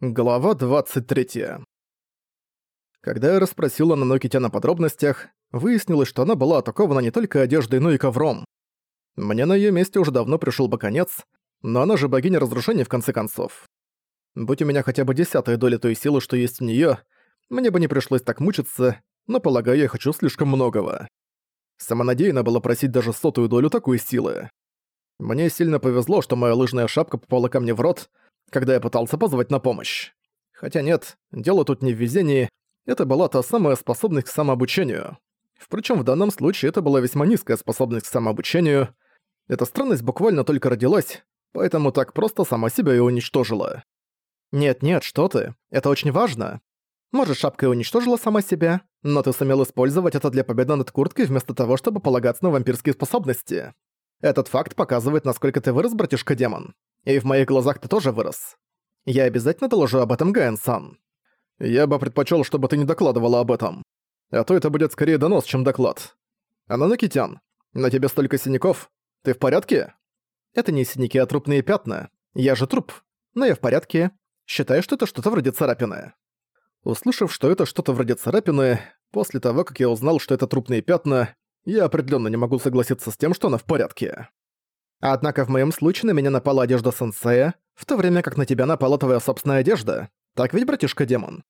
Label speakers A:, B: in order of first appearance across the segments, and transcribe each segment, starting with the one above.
A: Глава 23. Когда я расспросила Нанокитян о подробностях, выяснилось, что она была атакована не только одеждой, но и ковром. Мне на её месте уже давно пришёл бы конец, но она же богиня разрушения в конце концов. Будь у меня хотя бы десятая доля той силы, что есть в неё, мне бы не пришлось так мучиться, но, полагаю, я хочу слишком многого. Самонадеянно было просить даже сотую долю такой силы. Мне сильно повезло, что моя лыжная шапка попала ко мне в рот, когда я пытался позвать на помощь. Хотя нет, дело тут не в везении, это была та самая способность к самообучению. Впрочем, в данном случае это была весьма низкая способность к самообучению. Эта странность буквально только родилась, поэтому так просто сама себя и уничтожила. Нет-нет, что ты, это очень важно. Может, шапка и уничтожила сама себя, но ты сумел использовать это для победы над курткой вместо того, чтобы полагаться на вампирские способности. Этот факт показывает, насколько ты вырос, братишка-демон. И в моих глазах ты тоже вырос. Я обязательно доложу об этом Гаэн-сан. Я бы предпочел, чтобы ты не докладывала об этом. А то это будет скорее донос, чем доклад. Ананакитян, на тебе столько синяков. Ты в порядке? Это не синяки, а трупные пятна. Я же труп. Но я в порядке. Считаю, что это что-то вроде царапины. Услышав, что это что-то вроде царапины, после того, как я узнал, что это трупные пятна, я определенно не могу согласиться с тем, что она в порядке. Однако в моем случае на меня напала одежда сенсея, в то время как на тебя напала твоя собственная одежда. Так ведь, братишка-демон?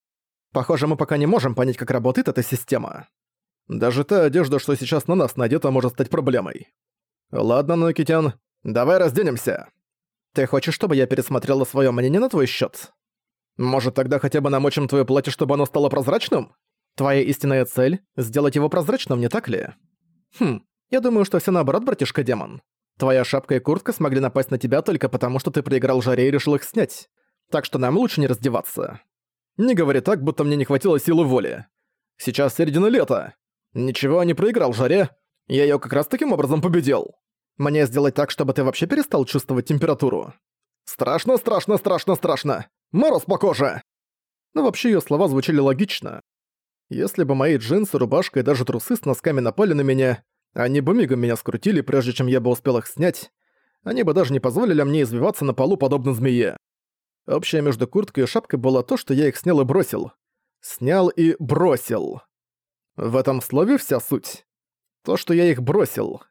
A: Похоже, мы пока не можем понять, как работает эта система. Даже та одежда, что сейчас на нас надета, может стать проблемой. Ладно, Нокитян, давай разденемся. Ты хочешь, чтобы я пересмотрела свое мнение на твой счет? Может, тогда хотя бы намочим твое платье, чтобы оно стало прозрачным? Твоя истинная цель — сделать его прозрачным, не так ли? Хм, я думаю, что все наоборот, братишка-демон. Твоя шапка и куртка смогли напасть на тебя только потому, что ты проиграл жаре и решил их снять. Так что нам лучше не раздеваться. Не говори так, будто мне не хватило силы воли. Сейчас середина лета. Ничего, не проиграл жаре. Я её как раз таким образом победил. Мне сделать так, чтобы ты вообще перестал чувствовать температуру. Страшно, страшно, страшно, страшно. Мороз по коже. Но вообще её слова звучали логично. Если бы мои джинсы, рубашка и даже трусы с носками напали на меня, они бы мигом меня скрутили, прежде чем я бы успел их снять. Они бы даже не позволили мне извиваться на полу подобно змее. Общее между курткой и шапкой было то, что я их снял и бросил. Снял и бросил. В этом слове вся суть. То, что я их бросил.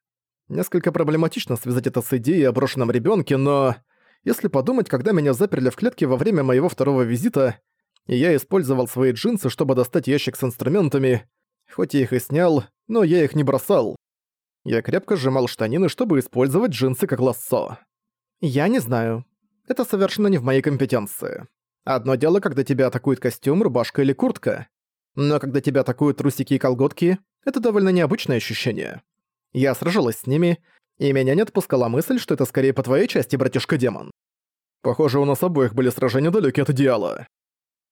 A: Несколько проблематично связать это с идеей о брошенном ребенке, но... Если подумать, когда меня заперли в клетке во время моего второго визита, и я использовал свои джинсы, чтобы достать ящик с инструментами, хоть я их и снял, но я их не бросал. Я крепко сжимал штанины, чтобы использовать джинсы как лассо. Я не знаю. Это совершенно не в моей компетенции. Одно дело, когда тебя атакует костюм, рубашка или куртка. Но когда тебя атакуют трусики и колготки, это довольно необычное ощущение. Я сражалась с ними, и меня не отпускала мысль, что это скорее по твоей части, братишка-демон. Похоже, у нас обоих были сражения далеки от идеала.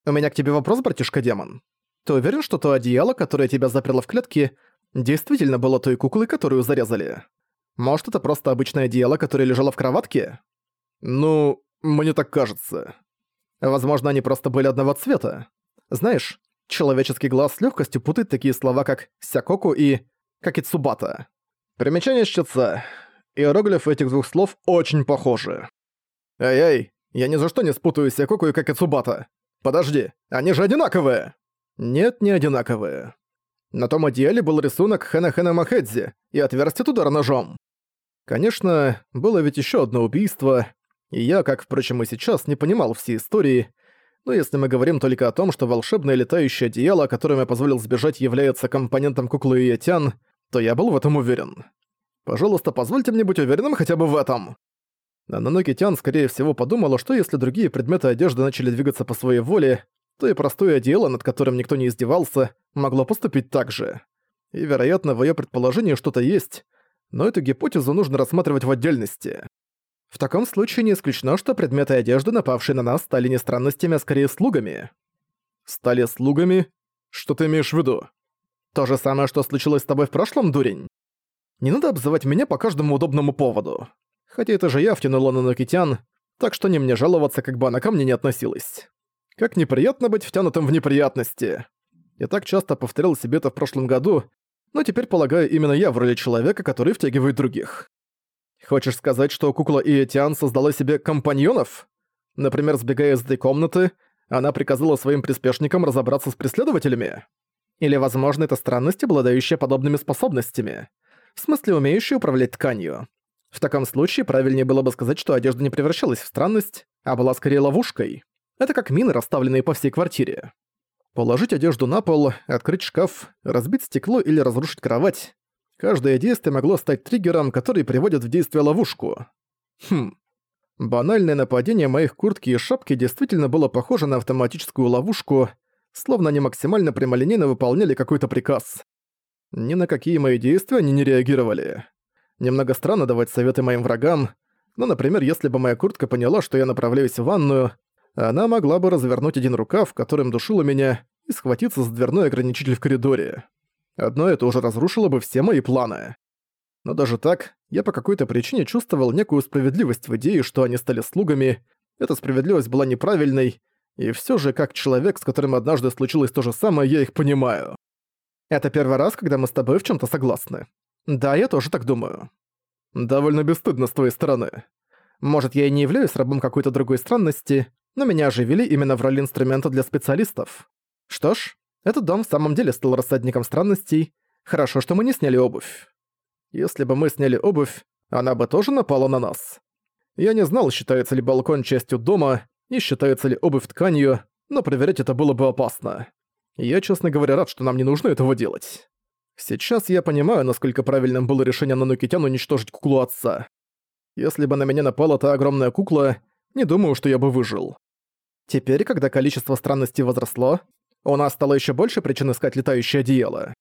A: У меня к тебе вопрос, братишка-демон. Ты уверен, что то одеяло, которое тебя заперло в клетке, действительно было той куклой, которую зарезали? Может, это просто обычное одеяло, которое лежало в кроватке? Ну, мне так кажется. Возможно, они просто были одного цвета. Знаешь, человеческий глаз с легкостью путает такие слова, как «сякоку» и «какицубата». Примечание щитца. Иероглифы этих двух слов очень похожи. Эй-эй, я ни за что не спутаю «сякоку» и «какицубата». Подожди, они же одинаковые! Нет, не одинаковые. На том одеяле был рисунок Хэна-Хэна Махэдзи и отверстие от удара ножом. Конечно, было ведь еще одно убийство, и я, как, впрочем, и сейчас, не понимал всей истории, но если мы говорим только о том, что волшебное летающее одеяло, которым я позволил сбежать, является компонентом куклы Иетян, то я был в этом уверен. Пожалуйста, позвольте мне быть уверенным хотя бы в этом. Наноноки Тян, скорее всего, подумала, что если другие предметы одежды начали двигаться по своей воле, то и простое одеяло, над которым никто не издевался, могло поступить так же. И, вероятно, в её предположении что-то есть, но эту гипотезу нужно рассматривать в отдельности. В таком случае не исключено, что предметы одежды, напавшие на нас, стали не странностями, а скорее слугами. Стали слугами? Что ты имеешь в виду? То же самое, что случилось с тобой в прошлом, дурень? Не надо обзывать меня по каждому удобному поводу. Хотя это же я втянула на Нокитян, так что не мне жаловаться, как бы она ко мне не относилась. Как неприятно быть втянутым в неприятности. Я так часто повторял себе это в прошлом году, но теперь, полагаю, именно я в роли человека, который втягивает других. Хочешь сказать, что кукла Иэтиан создала себе компаньонов? Например, сбегая из этой комнаты, Она приказала своим приспешникам разобраться с преследователями? Или, возможно, это странность, обладающая подобными способностями? В смысле, умеющая управлять тканью. В таком случае правильнее было бы сказать, что одежда не превращалась в странность, а была скорее ловушкой. Это как мины, расставленные по всей квартире. Положить одежду на пол, открыть шкаф, разбить стекло или разрушить кровать. Каждое действие могло стать триггером, который приводит в действие ловушку. Хм. Банальное нападение моих куртки и шапки действительно было похоже на автоматическую ловушку, словно они максимально прямолинейно выполняли какой-то приказ. Ни на какие мои действия они не реагировали. Немного странно давать советы моим врагам, но, например, если бы моя куртка поняла, что я направляюсь в ванную, она могла бы развернуть один рукав, которым душила меня, и схватиться за дверной ограничитель в коридоре. Одно это уже разрушило бы все мои планы. Но даже так, я по какой-то причине чувствовал некую справедливость в идее, что они стали слугами. Эта справедливость была неправильной, и все же, как человек, с которым однажды случилось то же самое, я их понимаю. Это первый раз, когда мы с тобой в чем то согласны. Да, я тоже так думаю. Довольно бесстыдно с твоей стороны. Может, я и не являюсь рабом какой-то другой странности, но меня оживили именно в роли инструмента для специалистов. Что ж, этот дом в самом деле стал рассадником странностей. Хорошо, что мы не сняли обувь. Если бы мы сняли обувь, она бы тоже напала на нас. Я не знал, считается ли балкон частью дома и считается ли обувь тканью, но проверять это было бы опасно. Я, честно говоря, рад, что нам не нужно этого делать. Сейчас я понимаю, насколько правильным было решение Нанукитян уничтожить куклу отца. Если бы на меня напала та огромная кукла, не думаю, что я бы выжил. Теперь, когда количество странностей возросло, у нас стало еще больше причин искать летающее одеяло.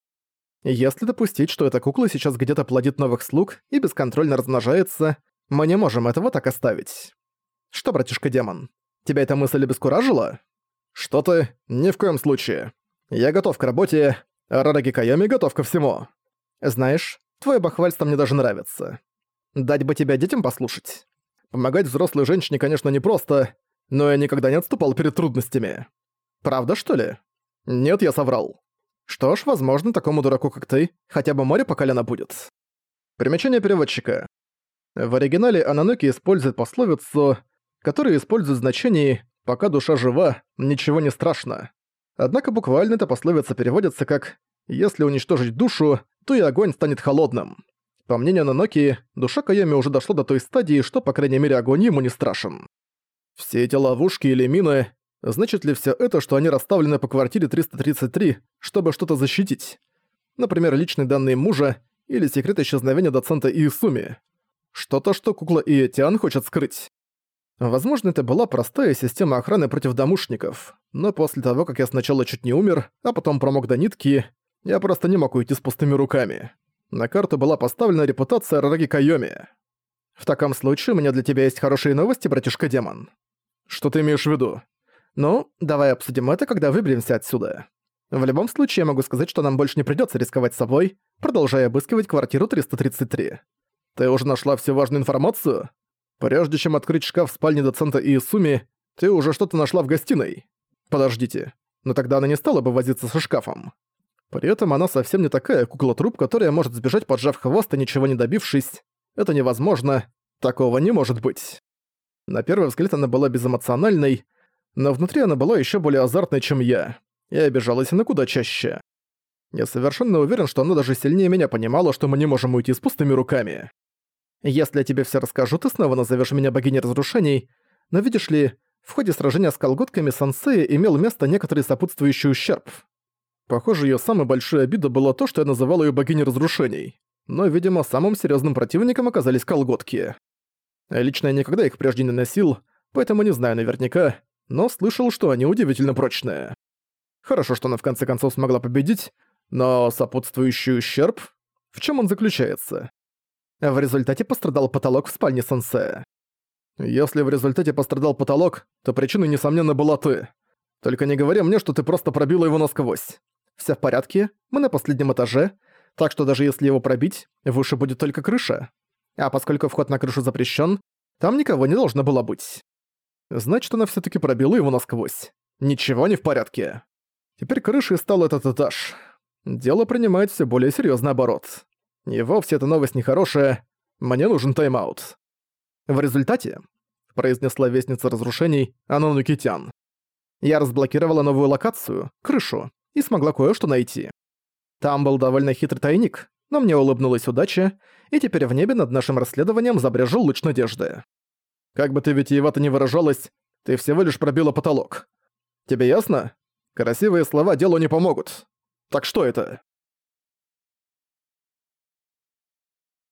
A: Если допустить, что эта кукла сейчас где-то плодит новых слуг и бесконтрольно размножается, мы не можем этого так оставить. Что, братишка-демон, тебя эта мысль обескуражила? Что ты? Ни в коем случае. Я готов к работе, а Рараги Кайоми готов ко всему. Знаешь, твое бахвальство мне даже нравится. Дать бы тебя детям послушать. Помогать взрослой женщине, конечно, непросто, но я никогда не отступал перед трудностями. Правда, что ли? Нет, я соврал. Что ж, возможно, такому дураку, как ты, хотя бы море по колено будет. Примечание переводчика. В оригинале Ананоки использует пословицу, которая использует значение «пока душа жива, ничего не страшно». Однако буквально эта пословица переводится как «если уничтожить душу, то и огонь станет холодным». По мнению Наноки, душа Кайоми уже дошла до той стадии, что, по крайней мере, огонь ему не страшен. Все эти ловушки или мины, значит ли все это, что они расставлены по квартире 333, чтобы что-то защитить? Например, личные данные мужа или секрет исчезновения доцента Иисуми. Что-то, что кукла Иэтиан хочет скрыть. Возможно, это была простая система охраны против домушников, но после того, как я сначала чуть не умер, а потом промок до нитки, я просто не мог уйти с пустыми руками. На карту была поставлена репутация Рараги Кайоми. В таком случае у меня для тебя есть хорошие новости, братишка-демон. Что ты имеешь в виду? Ну, давай обсудим это, когда выберемся отсюда. В любом случае, я могу сказать, что нам больше не придётся рисковать собой, продолжая обыскивать квартиру 333. Ты уже нашла всю важную информацию? Прежде чем открыть шкаф в спальне доцента Иисуми, ты уже что-то нашла в гостиной. Подождите, но тогда она не стала бы возиться со шкафом. При этом она совсем не такая кукла-труп, которая может сбежать, поджав хвост и ничего не добившись. Это невозможно. Такого не может быть. На первый взгляд она была безэмоциональной, но внутри она была еще более азартной, чем я, и обижалась она куда чаще. Я совершенно уверен, что она даже сильнее меня понимала, что мы не можем уйти с пустыми руками. Если я тебе все расскажу, ты снова назовешь меня богиней разрушений, но видишь ли, в ходе сражения с колготками Сансея имел место некоторый сопутствующий ущерб. Похоже, ее самой большой обидой было то, что я называл ее богиней разрушений. Но, видимо, самым серьезным противником оказались колготки. Лично я никогда их прежде не носил, поэтому не знаю наверняка, но слышал, что они удивительно прочные. Хорошо, что она в конце концов смогла победить, но сопутствующий ущерб? В чем он заключается? В результате пострадал потолок в спальне сенсея. Если в результате пострадал потолок, то причиной, несомненно, была ты. Только не говори мне, что ты просто пробила его насквозь. Все в порядке, мы на последнем этаже, так что даже если его пробить, выше будет только крыша. А поскольку вход на крышу запрещен, там никого не должно было быть. Значит, она все таки пробила его насквозь. Ничего не в порядке. Теперь крышей стал этот этаж. Дело принимает все более серьезный оборот. И вовсе эта новость нехорошая. Мне нужен тайм-аут. В результате, произнесла вестница разрушений Анонукитян. Я разблокировала новую локацию, крышу, и смогла кое-что найти. Там был довольно хитрый тайник, но мне улыбнулась удача, и теперь в небе над нашим расследованием забрежил луч надежды. Как бы ты витиевато не выражалась, ты всего лишь пробила потолок. Тебе ясно? Красивые слова делу не помогут. Так что это?